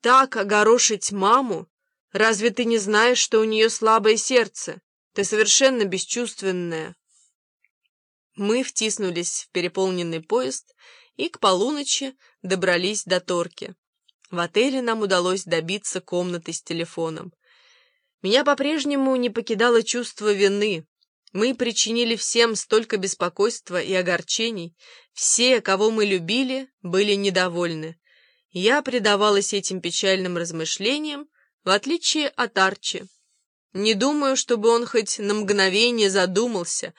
так огорошить маму? Разве ты не знаешь, что у нее слабое сердце? Ты совершенно бесчувственная». Мы втиснулись в переполненный поезд и к полуночи добрались до Торки. В отеле нам удалось добиться комнаты с телефоном. Меня по-прежнему не покидало чувство вины. Мы причинили всем столько беспокойства и огорчений. Все, кого мы любили, были недовольны. Я предавалась этим печальным размышлениям, в отличие от Арчи. Не думаю, чтобы он хоть на мгновение задумался,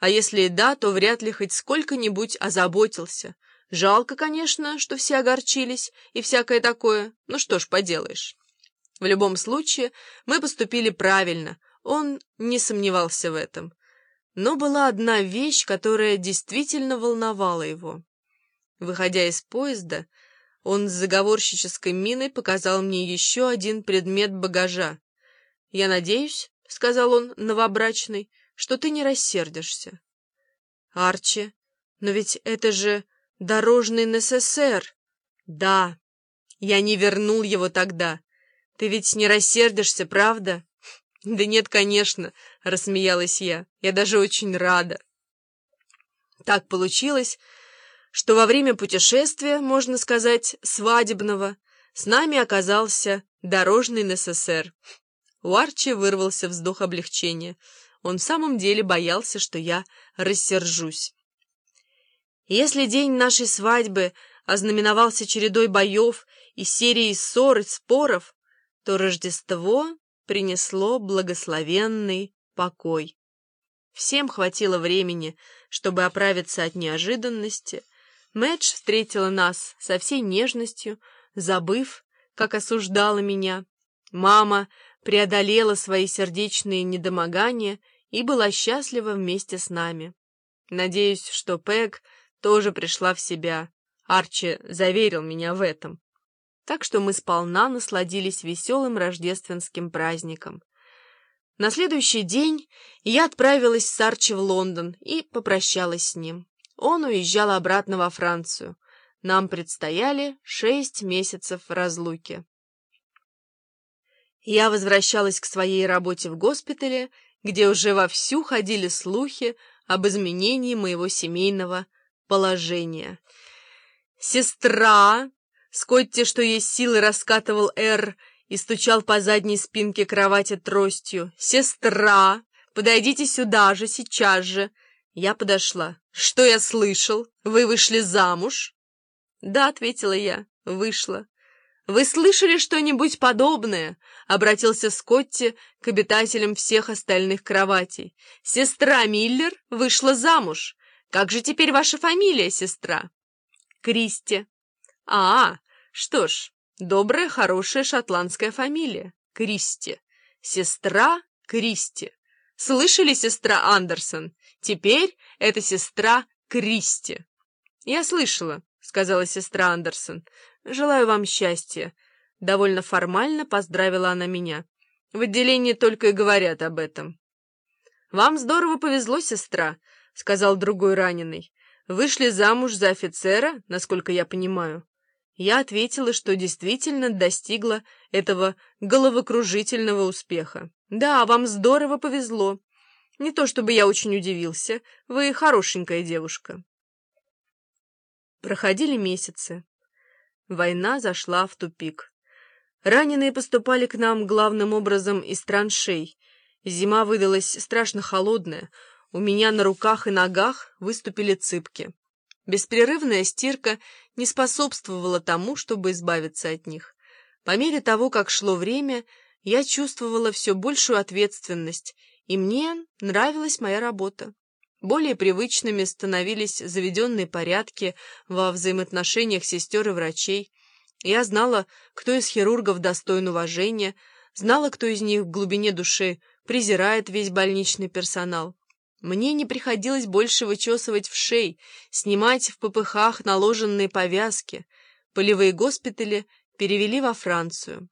а если и да, то вряд ли хоть сколько-нибудь озаботился. Жалко, конечно, что все огорчились и всякое такое, ну что ж поделаешь. В любом случае, мы поступили правильно, он не сомневался в этом. Но была одна вещь, которая действительно волновала его. Выходя из поезда, он с заговорщической миной показал мне еще один предмет багажа. «Я надеюсь», — сказал он новобрачный, — «что ты не рассердишься». «Арчи, но ведь это же дорожный НССР». «Да, я не вернул его тогда. Ты ведь не рассердишься, правда?» «Да нет, конечно», — рассмеялась я. «Я даже очень рада». Так получилось, что во время путешествия, можно сказать, свадебного, с нами оказался дорожный НССР. У Арчи вырвался вздох облегчения. Он в самом деле боялся, что я рассержусь. Если день нашей свадьбы ознаменовался чередой боев и серией ссор и споров, то Рождество принесло благословенный покой. Всем хватило времени, чтобы оправиться от неожиданности. Мэдж встретила нас со всей нежностью, забыв, как осуждала меня. Мама преодолела свои сердечные недомогания и была счастлива вместе с нами. Надеюсь, что Пэг тоже пришла в себя. Арчи заверил меня в этом так что мы сполна насладились веселым рождественским праздником. На следующий день я отправилась с Арчи в Лондон и попрощалась с ним. Он уезжал обратно во Францию. Нам предстояли шесть месяцев разлуки. Я возвращалась к своей работе в госпитале, где уже вовсю ходили слухи об изменении моего семейного положения. Сестра Скотти, что есть силы, раскатывал «Р» и стучал по задней спинке кровати тростью. «Сестра! Подойдите сюда же, сейчас же!» Я подошла. «Что я слышал? Вы вышли замуж?» «Да», — ответила я, — «вышла». «Вы слышали что-нибудь подобное?» — обратился Скотти к обитателям всех остальных кроватей. «Сестра Миллер вышла замуж. Как же теперь ваша фамилия, сестра?» «Кристи». «А, что ж, добрая, хорошая шотландская фамилия. Кристи. Сестра Кристи. Слышали, сестра Андерсон? Теперь это сестра Кристи. Я слышала, сказала сестра Андерсон. Желаю вам счастья. Довольно формально поздравила она меня. В отделении только и говорят об этом. «Вам здорово повезло, сестра», — сказал другой раненый. «Вышли замуж за офицера, насколько я понимаю». Я ответила, что действительно достигла этого головокружительного успеха. «Да, вам здорово повезло. Не то чтобы я очень удивился. Вы хорошенькая девушка». Проходили месяцы. Война зашла в тупик. Раненые поступали к нам главным образом из траншей. Зима выдалась страшно холодная. У меня на руках и ногах выступили цыпки. Беспрерывная стирка не способствовала тому, чтобы избавиться от них. По мере того, как шло время, я чувствовала все большую ответственность, и мне нравилась моя работа. Более привычными становились заведенные порядки во взаимоотношениях сестер и врачей. Я знала, кто из хирургов достоин уважения, знала, кто из них в глубине души презирает весь больничный персонал. Мне не приходилось больше вычесывать в шей, снимать в попыхах наложенные повязки. Полевые госпитали перевели во Францию.